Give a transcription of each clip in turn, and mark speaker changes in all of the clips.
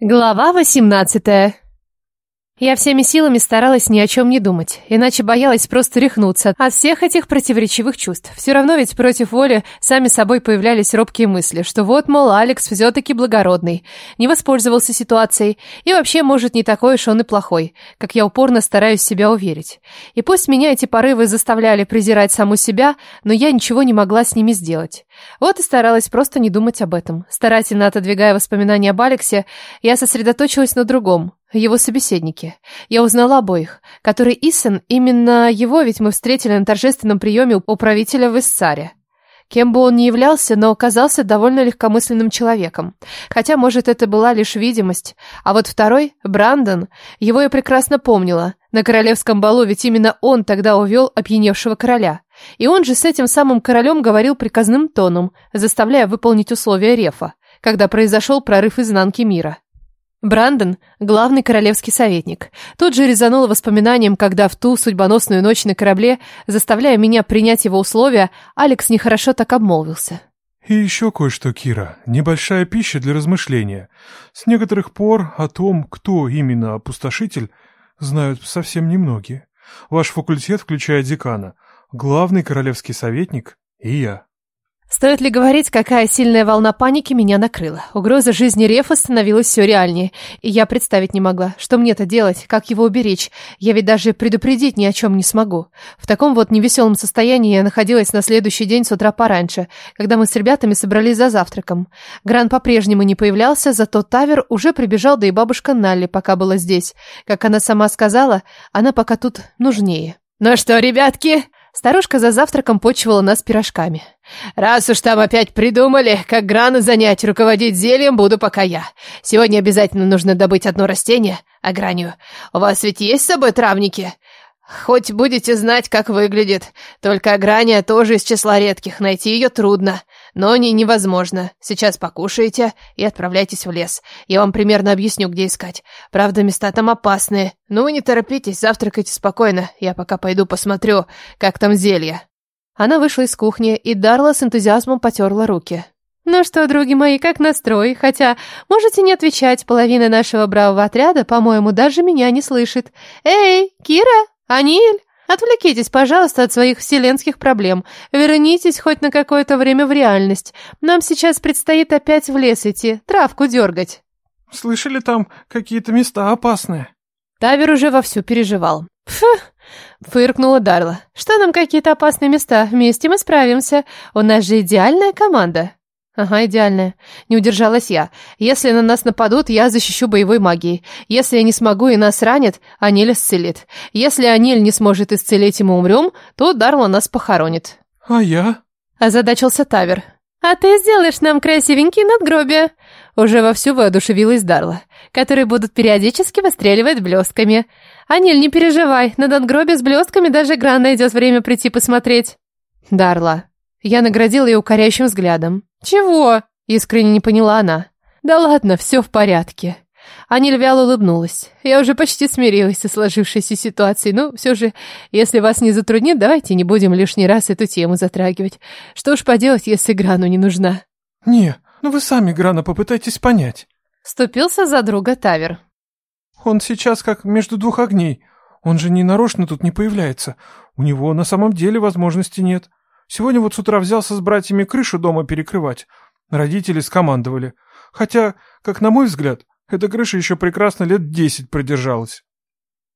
Speaker 1: Глава восемнадцатая. Я всеми силами старалась ни о чем не думать, иначе боялась просто рехнуться от всех этих противоречивых чувств. Все равно ведь против воли сами собой появлялись робкие мысли, что вот, мол, Алекс все-таки благородный, не воспользовался ситуацией, и вообще, может, не такой уж он и плохой, как я упорно стараюсь себя уверить. И пусть меня эти порывы заставляли презирать саму себя, но я ничего не могла с ними сделать. Вот и старалась просто не думать об этом. Старательно отодвигая воспоминания об Алексе, я сосредоточилась на другом, его собеседнике. Я узнала обоих. Который Иссен, именно его ведь мы встретили на торжественном приеме у правителя в Иссаре. Кем бы он ни являлся, но оказался довольно легкомысленным человеком. Хотя, может, это была лишь видимость. А вот второй, Брандон, его я прекрасно помнила. На королевском балу ведь именно он тогда увел опьяневшего короля. И он же с этим самым королем говорил приказным тоном, заставляя выполнить условия Рефа, когда произошел прорыв изнанки мира. Брандон – главный королевский советник. Тут же резануло воспоминанием, когда в ту судьбоносную ночь на корабле, заставляя меня принять его условия, Алекс нехорошо так обмолвился.
Speaker 2: И еще кое-что, Кира. Небольшая пища для размышления. С некоторых пор о том, кто именно опустошитель, знают совсем немногие. Ваш факультет включает декана, главный королевский советник и я.
Speaker 1: Стоит ли говорить, какая сильная волна паники меня накрыла? Угроза жизни Рефа становилась все реальнее, и я представить не могла, что мне-то делать, как его уберечь. Я ведь даже предупредить ни о чем не смогу. В таком вот невеселом состоянии я находилась на следующий день с утра пораньше, когда мы с ребятами собрались за завтраком. Гран по-прежнему не появлялся, зато Тавер уже прибежал, да и бабушка Налли пока была здесь. Как она сама сказала, она пока тут нужнее. «Ну что, ребятки?» Старушка за завтраком почивала нас пирожками. «Раз уж там опять придумали, как грану занять, руководить зельем буду пока я. Сегодня обязательно нужно добыть одно растение, агранию. У вас ведь есть с собой травники? Хоть будете знать, как выглядит. Только аграния тоже из числа редких, найти ее трудно. Но не невозможно. Сейчас покушаете и отправляйтесь в лес. Я вам примерно объясню, где искать. Правда, места там опасные. Ну, не торопитесь, завтракайте спокойно. Я пока пойду посмотрю, как там зелье. Она вышла из кухни, и Дарла с энтузиазмом потерла руки. «Ну что, други мои, как настрой? Хотя, можете не отвечать, половина нашего бравого отряда, по-моему, даже меня не слышит. Эй, Кира, Аниль, отвлекитесь, пожалуйста, от своих вселенских проблем. Вернитесь хоть на какое-то время в реальность. Нам сейчас предстоит опять в лес идти, травку дергать».
Speaker 2: Слышали, там какие-то места опасные?
Speaker 1: Тавер уже вовсю переживал. «Фу!» — фыркнула Дарла. «Что нам какие-то опасные места? Вместе мы справимся. У нас же идеальная команда». «Ага, идеальная. Не удержалась я. Если на нас нападут, я защищу боевой магией. Если я не смогу и нас ранят, Аниль исцелит. Если Аниль не сможет исцелить и мы умрем, то Дарла нас похоронит».
Speaker 2: А я?
Speaker 1: Озадачился Тавер. «А ты сделаешь нам красивенькие надгробия!» Уже вовсю воодушевилась Дарла, которые будут периодически выстреливать блестками. «Аниль, не переживай, на надгробие с блестками даже Гран найдет время прийти посмотреть». «Дарла». Я наградила ее укоряющим взглядом. «Чего?» — искренне не поняла она. «Да ладно, все в порядке». Аниль вяло улыбнулась. Я уже почти смирилась со сложившейся ситуацией, но все же, если вас не затруднит, давайте не будем лишний раз эту тему затрагивать. Что уж поделать, если Грану не нужна.
Speaker 2: Не, ну вы сами, Грана, попытайтесь понять.
Speaker 1: Ступился за друга Тавер.
Speaker 2: Он сейчас как между двух огней. Он же не нарочно тут не появляется. У него на самом деле возможности нет. Сегодня вот с утра взялся с братьями крышу дома перекрывать. Родители скомандовали. Хотя, как на мой взгляд, эта крыша еще прекрасно лет десять продержалась.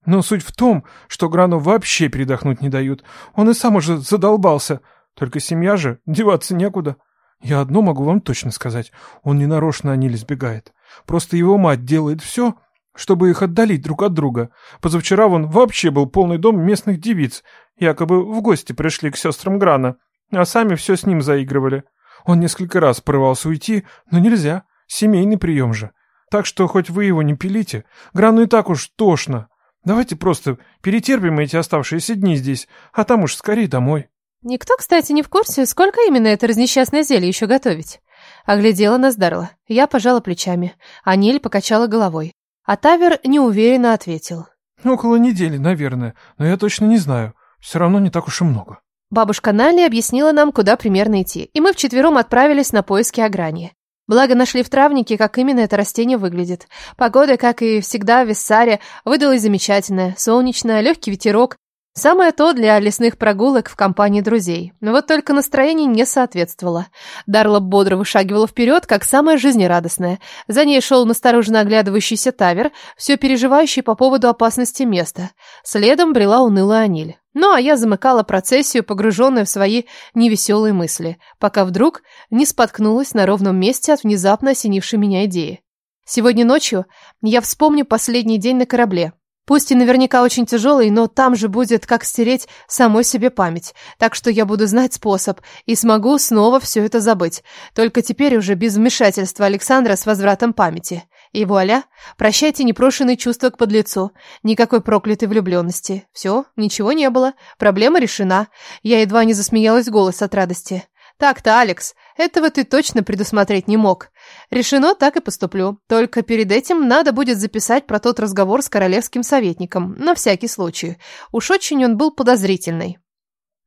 Speaker 2: Но суть в том, что Грану вообще передохнуть не дают. Он и сам уже задолбался. Только семья же, деваться некуда. Я одно могу вам точно сказать. Он не нарочно о Ниле сбегает. Просто его мать делает все, чтобы их отдалить друг от друга. Позавчера вон вообще был полный дом местных девиц. Якобы в гости пришли к сестрам Грана. А сами все с ним заигрывали. Он несколько раз порывался уйти, но нельзя. Семейный прием же. Так что хоть вы его не пилите, Грану и так уж тошно. Давайте просто перетерпим эти оставшиеся дни здесь, а там уж скорее домой.
Speaker 1: Никто, кстати, не в курсе, сколько именно это разнесчастное зелье еще готовить. Оглядела нас Дарла. Я пожала плечами. Аниль покачала головой. А Тавер неуверенно ответил.
Speaker 2: Около недели, наверное, но я точно не знаю. Все равно не так уж и много.
Speaker 1: Бабушка Нали объяснила нам, куда примерно идти, и мы вчетвером отправились на поиски Аграни. Благо нашли в травнике, как именно это растение выглядит. Погода, как и всегда в Виссаре, выдалась замечательная. Солнечная, легкий ветерок. Самое то для лесных прогулок в компании друзей. Но вот только настроение не соответствовало. Дарла бодро вышагивала вперед, как самая жизнерадостная. За ней шел настороженно оглядывающийся Тавер, все переживающий по поводу опасности места. Следом брела унылая Аниль. Ну, а я замыкала процессию, погруженная в свои невеселые мысли, пока вдруг не споткнулась на ровном месте от внезапно осенившей меня идеи. Сегодня ночью я вспомню последний день на корабле. Пусть и наверняка очень тяжелый, но там же будет как стереть самой себе память. Так что я буду знать способ и смогу снова все это забыть. Только теперь уже без вмешательства Александра с возвратом памяти. И вуаля, прощайте непрошенные чувства к подлецу. Никакой проклятой влюбленности. Все, ничего не было. Проблема решена. Я едва не засмеялась голос от радости. Так-то, Алекс, этого ты точно предусмотреть не мог. Решено, так и поступлю. Только перед этим надо будет записать про тот разговор с королевским советником, на всякий случай. Уж очень он был подозрительный.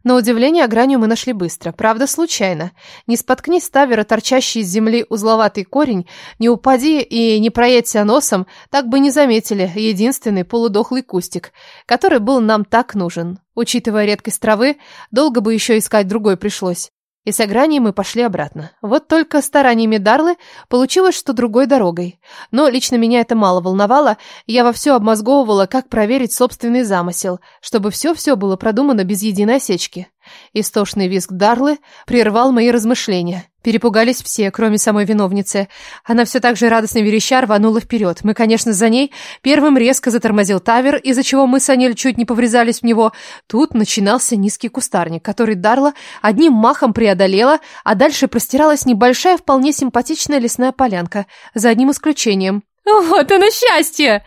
Speaker 1: На удивление Агранию мы нашли быстро, правда, случайно. Не споткнись Тавера, торчащий из земли узловатый корень, не упади и не проедься носом, так бы не заметили единственный полудохлый кустик, который был нам так нужен. Учитывая редкость травы, долго бы еще искать другой пришлось. И с Агранией мы пошли обратно. Вот только стараниями Дарлы получилось, что другой дорогой. Но лично меня это мало волновало, я во все обмозговывала, как проверить собственный замысел, чтобы все-все было продумано без единой осечки. Истошный визг Дарлы прервал мои размышления. Перепугались все, кроме самой виновницы. Она все так же радостно вереща рванула вперед. Мы, конечно, за ней. Первым резко затормозил Тавер, из-за чего мы с Анель чуть не поврезались в него. Тут начинался низкий кустарник, который Дарла одним махом преодолела, а дальше простиралась небольшая, вполне симпатичная лесная полянка, за одним исключением. «Вот оно счастье!»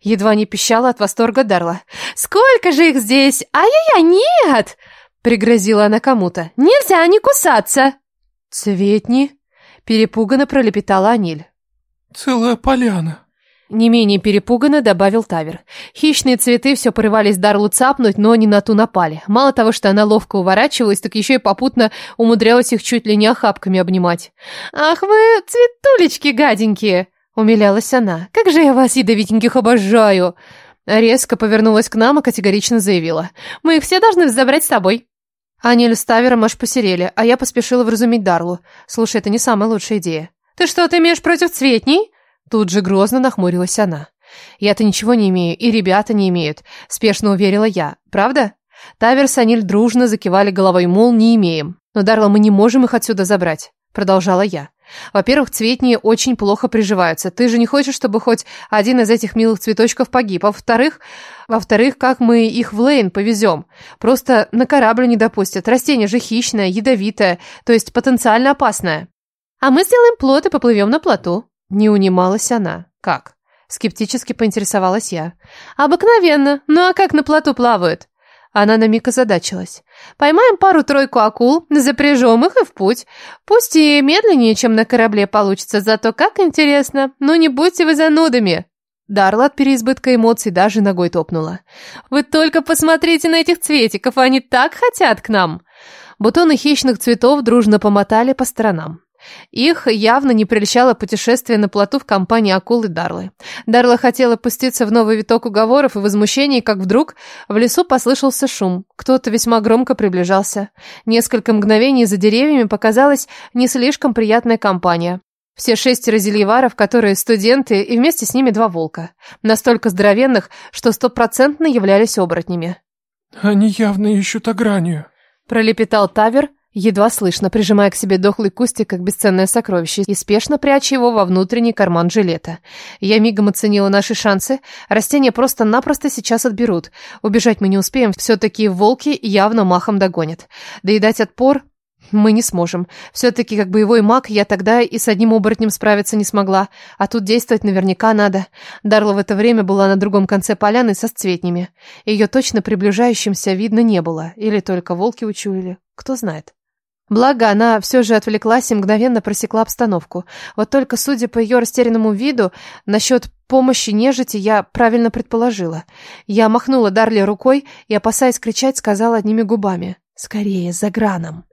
Speaker 1: Едва не пищала от восторга Дарла. «Сколько же их здесь? Ай-яй-яй, нет!» Пригрозила она кому-то. «Нельзя не кусаться!» «Цветни!» – перепуганно пролепетала Аниль.
Speaker 2: «Целая поляна!»
Speaker 1: Не менее перепуганно добавил Тавер. Хищные цветы все порывались Дарлу цапнуть, но не на ту напали. Мало того, что она ловко уворачивалась, так еще и попутно умудрялась их чуть ли не охапками обнимать. «Ах вы, цветулечки гаденькие!» – умилялась она. «Как же я вас, ядовитеньких, обожаю!» Резко повернулась к нам и категорично заявила. «Мы их все должны забрать с собой». Анель с Тавером аж посерели, а я поспешила вразумить Дарлу. Слушай, это не самая лучшая идея. Ты что-то имеешь против цветней? Тут же грозно нахмурилась она. Я-то ничего не имею, и ребята не имеют, спешно уверила я. Правда? Тавер с Аниль дружно закивали головой, мол, не имеем. Но, Дарла, мы не можем их отсюда забрать, продолжала я. Во-первых, цветни очень плохо приживаются. Ты же не хочешь, чтобы хоть один из этих милых цветочков погиб. А во-вторых, во-вторых, как мы их в Лейн повезем? Просто на корабль не допустят. Растение же хищное, ядовитое, то есть потенциально опасное. А мы сделаем плот и поплывем на плоту. Не унималась она. Как? Скептически поинтересовалась я. Обыкновенно. Ну а как на плоту плавают? Она на миг озадачилась. «Поймаем пару-тройку акул, запряжем их и в путь. Пусть и медленнее, чем на корабле получится, зато как интересно. Ну не будьте вы занудами!» Дарла от переизбытка эмоций даже ногой топнула. «Вы только посмотрите на этих цветиков, они так хотят к нам!» Бутоны хищных цветов дружно помотали по сторонам. Их явно не прельщало путешествие на плоту в компании акулы Дарлы. Дарла хотела пуститься в новый виток уговоров и возмущений, как вдруг в лесу послышался шум. Кто-то весьма громко приближался. Несколько мгновений за деревьями показалась не слишком приятная компания. Все шестеро зельеваров, которые студенты, и вместе с ними два волка. Настолько здоровенных, что стопроцентно являлись оборотнями.
Speaker 2: «Они явно ищут огранью», —
Speaker 1: пролепетал Тавер, едва слышно, прижимая к себе дохлый кустик, как бесценное сокровище, и спешно пряча его во внутренний карман жилета. Я мигом оценила наши шансы. Растения просто-напросто сейчас отберут. Убежать мы не успеем, все-таки волки явно махом догонят. Да и дать отпор мы не сможем. Все-таки, как боевой маг, я тогда и с одним оборотнем справиться не смогла. А тут действовать наверняка надо. Дарла в это время была на другом конце поляны со сцветнями. Ее точно приближающимся видно не было. Или только волки учуяли. Кто знает. Благо, она все же отвлеклась и мгновенно просекла обстановку. Вот только, судя по ее растерянному виду, насчет помощи нежити я правильно предположила. Я махнула Дарли рукой и, опасаясь кричать, сказала одними губами. «Скорее, за граном!»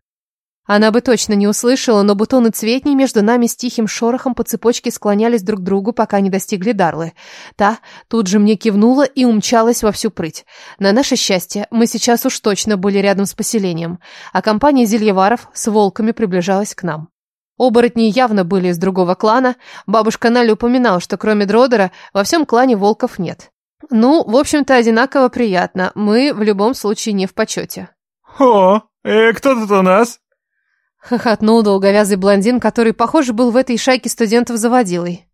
Speaker 1: Она бы точно не услышала, но бутоны цветней между нами с тихим шорохом по цепочке склонялись друг к другу, пока не достигли Дарлы. Та тут же мне кивнула и умчалась во всю прыть. На наше счастье, мы сейчас уж точно были рядом с поселением, а компания зельеваров с волками приближалась к нам. Оборотни явно были из другого клана. Бабушка Наля упоминала, что кроме Дродера во всем клане волков нет. Ну, в общем-то, одинаково приятно. Мы в любом случае не в почете.
Speaker 2: «О, э, кто тут у нас?»
Speaker 1: Хохотнул долговязый блондин, который, похоже, был в этой шайке студентов заводилой.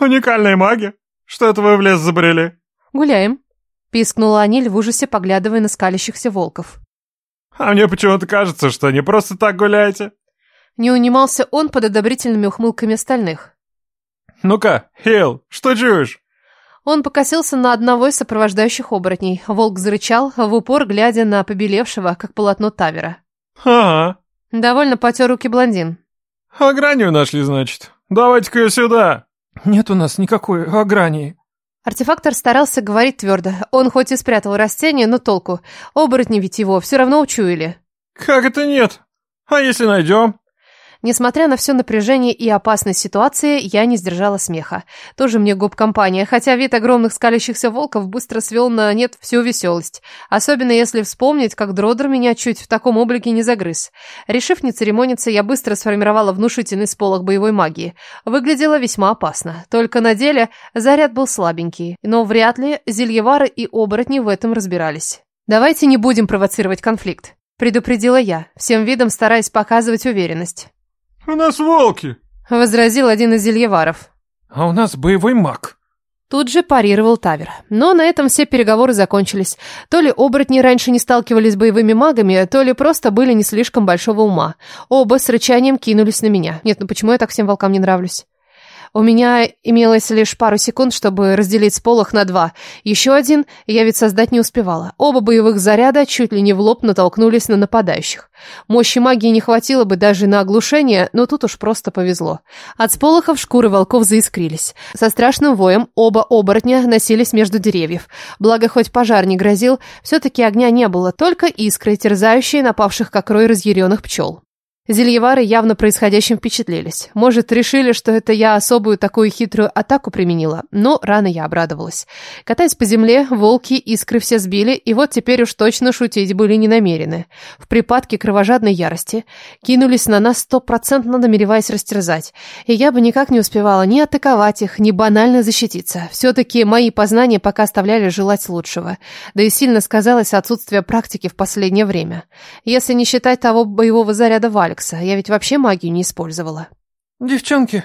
Speaker 2: «Уникальные маги? Что это вы в лес забрели?»
Speaker 1: «Гуляем», — пискнула Аниль в ужасе, поглядывая на скалящихся волков.
Speaker 2: «А мне почему-то кажется, что не просто так гуляете».
Speaker 1: Не унимался он под одобрительными ухмылками остальных.
Speaker 2: «Ну-ка, Хейл, что чуешь?»
Speaker 1: Он покосился на одного из сопровождающих оборотней. Волк зарычал, в упор глядя на побелевшего, как полотно Тавера.
Speaker 2: «Ага».
Speaker 1: Довольно потер руки блондин.
Speaker 2: «Агранию нашли, значит. Давайте-ка ее сюда». «Нет у нас никакой агрании».
Speaker 1: Артефактор старался говорить твердо. Он хоть и спрятал растение, но толку. Оборотни ведь его все равно учуяли.
Speaker 2: «Как это нет? А если найдем?»
Speaker 1: Несмотря на все напряжение и опасность ситуации, я не сдержала смеха. Тоже мне гоп-компания, хотя вид огромных скалящихся волков быстро свел на нет всю веселость. Особенно если вспомнить, как Дродер меня чуть в таком облике не загрыз. Решив не церемониться, я быстро сформировала внушительный сполох боевой магии. Выглядело весьма опасно. Только на деле заряд был слабенький, но вряд ли зельевары и оборотни в этом разбирались. «Давайте не будем провоцировать конфликт», — предупредила я, всем видом стараясь показывать уверенность.
Speaker 2: «У нас волки!»
Speaker 1: — возразил один из зельеваров.
Speaker 2: «А у нас боевой маг».
Speaker 1: Тут же парировал Тавер. Но на этом все переговоры закончились. То ли оборотни раньше не сталкивались с боевыми магами, то ли просто были не слишком большого ума. Оба с рычанием кинулись на меня. Нет, ну почему я так всем волкам не нравлюсь? У меня имелось лишь пару секунд, чтобы разделить сполох на два. Еще один я ведь создать не успевала. Оба боевых заряда чуть ли не в лоб натолкнулись на нападающих. Мощи магии не хватило бы даже на оглушение, но тут уж просто повезло. От сполохов шкуры волков заискрились. Со страшным воем оба оборотня носились между деревьев. Благо, хоть пожар не грозил, все-таки огня не было, только искры, терзающие напавших как рой разъяренных пчел. Зельевары явно происходящим впечатлились. Может, решили, что это я особую такую хитрую атаку применила, но рано я обрадовалась. Катаясь по земле, волки искры все сбили, и вот теперь уж точно шутить были не намерены. В припадке кровожадной ярости кинулись на нас стопроцентно намереваясь растерзать. И я бы никак не успевала ни атаковать их, ни банально защититься. Все-таки мои познания пока оставляли желать лучшего. Да и сильно сказалось отсутствие практики в последнее время. Если не считать того боевого заряда Вальк, Алекса. Я ведь вообще магию не использовала.
Speaker 2: «Девчонки,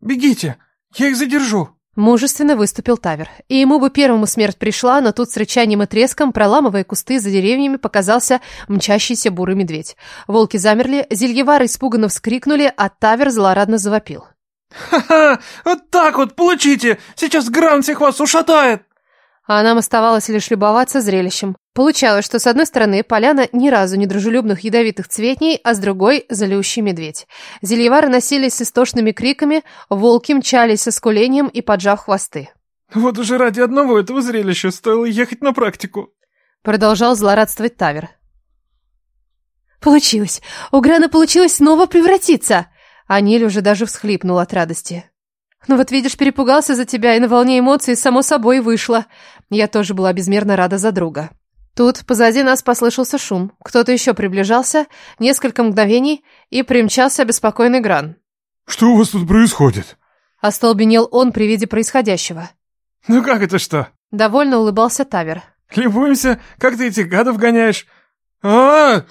Speaker 2: бегите, я их задержу».
Speaker 1: Мужественно выступил Тавер. И ему бы первому смерть пришла, но тут с рычанием и треском, проламывая кусты за деревьями, показался мчащийся бурый медведь. Волки замерли, зельевары испуганно вскрикнули, а Тавер злорадно завопил.
Speaker 2: «Ха-ха! Вот так вот, получите! Сейчас Гран всех вас ушатает!»
Speaker 1: А нам оставалось лишь любоваться зрелищем. Получалось, что с одной стороны поляна ни разу не дружелюбных ядовитых цветней, а с другой – злющий медведь. Зельевары носились с истошными криками, волки мчались со скулением и поджав хвосты.
Speaker 2: «Вот уже ради одного этого зрелища стоило ехать на практику», –
Speaker 1: продолжал злорадствовать Тавер. «Получилось! У Грана получилось снова превратиться!» Аниль уже даже всхлипнул от радости. Ну вот видишь, перепугался за тебя, и на волне эмоций само собой вышло. Я тоже была безмерно рада за друга. Тут позади нас послышался шум. Кто-то еще приближался, несколько мгновений, и примчался обеспокоенный Гран.
Speaker 2: «Что у вас тут происходит?»
Speaker 1: Остолбенел он при виде происходящего.
Speaker 2: «Ну как это что?»
Speaker 1: Довольно улыбался Тавер.
Speaker 2: «Любуемся, как ты этих гадов гоняешь. а, -а, -а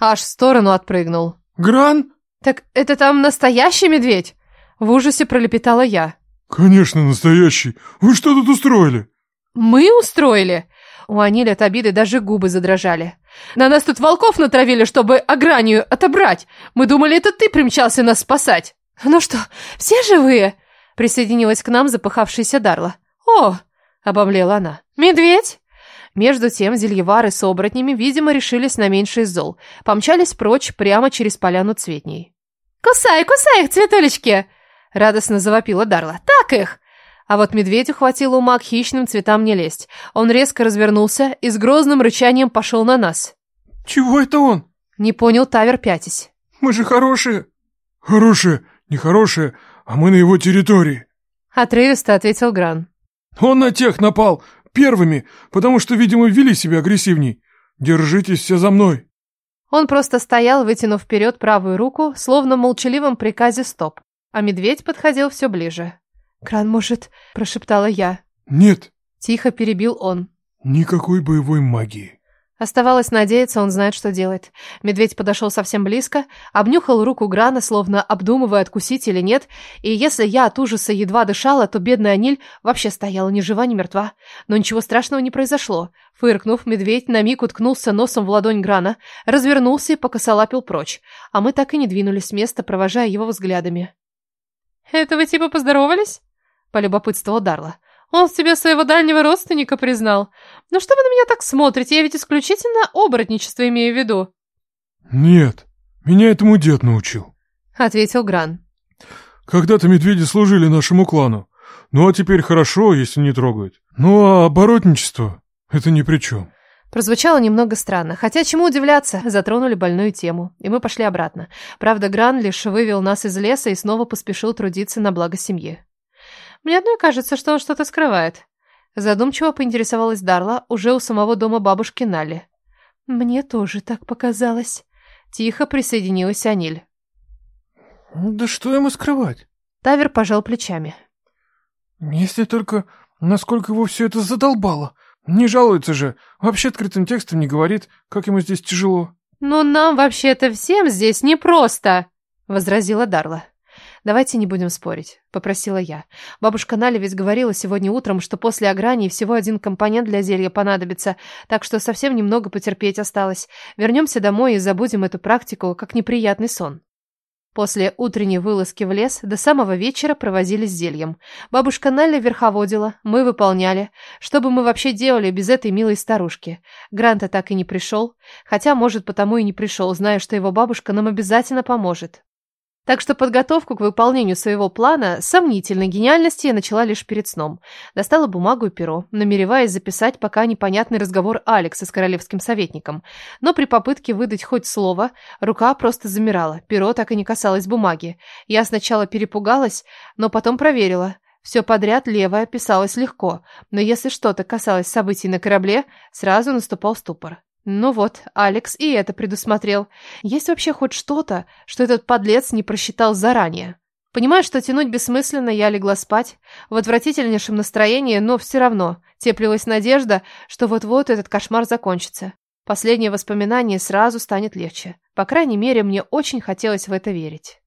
Speaker 1: Аж в сторону отпрыгнул.
Speaker 2: «Гран?»
Speaker 1: «Так это там настоящий медведь?» В ужасе пролепетала я.
Speaker 2: «Конечно, настоящий. Вы что тут устроили?»
Speaker 1: «Мы устроили?» У Анили от обиды даже губы задрожали. «На нас тут волков натравили, чтобы агранию отобрать. Мы думали, это ты примчался нас спасать». «Ну что, все живые?» Присоединилась к нам запыхавшаяся Дарла. «О!» — обомлела она. «Медведь?» Между тем зельевары с оборотнями, видимо, решились на меньший зол. Помчались прочь прямо через поляну цветней. «Кусай, кусай их, цветулечки!» Радостно завопила Дарла. «Так их!» А вот медведю хватило ума к хищным цветам не лезть. Он резко развернулся и с грозным рычанием пошел на нас.
Speaker 2: «Чего это он?»
Speaker 1: Не понял Тавер пятясь.
Speaker 2: Мы же хорошие. Хорошие, нехорошие, а мы на его территории.
Speaker 1: Отрывисто ответил Гран.
Speaker 2: Он на тех напал первыми, потому что, видимо, вели себя агрессивней. Держитесь все за мной.
Speaker 1: Он просто стоял, вытянув вперед правую руку, словно в молчаливом приказе «стоп». А медведь подходил все ближе. «Кран, может...» – прошептала я.
Speaker 2: «Нет».
Speaker 1: Тихо перебил он.
Speaker 2: «Никакой боевой магии».
Speaker 1: Оставалось надеяться, он знает, что делает. Медведь подошел совсем близко, обнюхал руку Грана, словно обдумывая, откусить или нет, и если я от ужаса едва дышала, то бедная Аниль вообще стояла ни жива, ни мертва. Но ничего страшного не произошло. Фыркнув, медведь на миг уткнулся носом в ладонь Грана, развернулся и покосолапил прочь, а мы так и не двинулись с места, провожая его взглядами. «Это вы типа поздоровались?» – полюбопытствовал Дарла. Он в тебе своего дальнего родственника признал. Ну что вы на меня так смотрите? Я ведь исключительно оборотничество имею в виду.
Speaker 2: Нет, меня этому дед научил.
Speaker 1: Ответил Гран.
Speaker 2: Когда-то медведи служили нашему клану. Ну а теперь хорошо, если не трогают. Ну а оборотничество — это ни при чем.
Speaker 1: Прозвучало немного странно, хотя чему удивляться, затронули больную тему, и мы пошли обратно. Правда, Гран лишь вывел нас из леса и снова поспешил трудиться на благо семьи. Мне одной кажется, что он что-то скрывает. Задумчиво поинтересовалась Дарла уже у самого дома бабушки Нали. Мне тоже так показалось. Тихо присоединилась Аниль.
Speaker 2: Да что ему скрывать?
Speaker 1: Тавер пожал плечами.
Speaker 2: Если только насколько его все это задолбало. Не жалуется же, вообще открытым текстом не говорит, как ему здесь тяжело.
Speaker 1: «Но нам вообще-то всем здесь непросто», — возразила Дарла. «Давайте не будем спорить», — попросила я. Бабушка Наля ведь говорила сегодня утром, что после ограни всего один компонент для зелья понадобится, так что совсем немного потерпеть осталось. Вернемся домой и забудем эту практику, как неприятный сон. После утренней вылазки в лес до самого вечера провозились зельем. Бабушка Наля верховодила, мы выполняли. Что бы мы вообще делали без этой милой старушки? Гранта так и не пришел, хотя, может, потому и не пришел, зная, что его бабушка нам обязательно поможет. Так что подготовку к выполнению своего плана сомнительной гениальности я начала лишь перед сном. Достала бумагу и перо, намереваясь записать пока непонятный разговор Алекса с королевским советником. Но при попытке выдать хоть слово, рука просто замирала, перо так и не касалось бумаги. Я сначала перепугалась, но потом проверила. Все подряд левое писалось легко, но если что-то касалось событий на корабле, сразу наступал ступор. Ну вот, Алекс и это предусмотрел. Есть вообще хоть что-то, что этот подлец не просчитал заранее? Понимая, что тянуть бессмысленно, я легла спать в отвратительнейшем настроении, но все равно теплилась надежда, что вот-вот этот кошмар закончится. Последнее воспоминание сразу станет легче. По крайней мере, мне очень хотелось в это верить.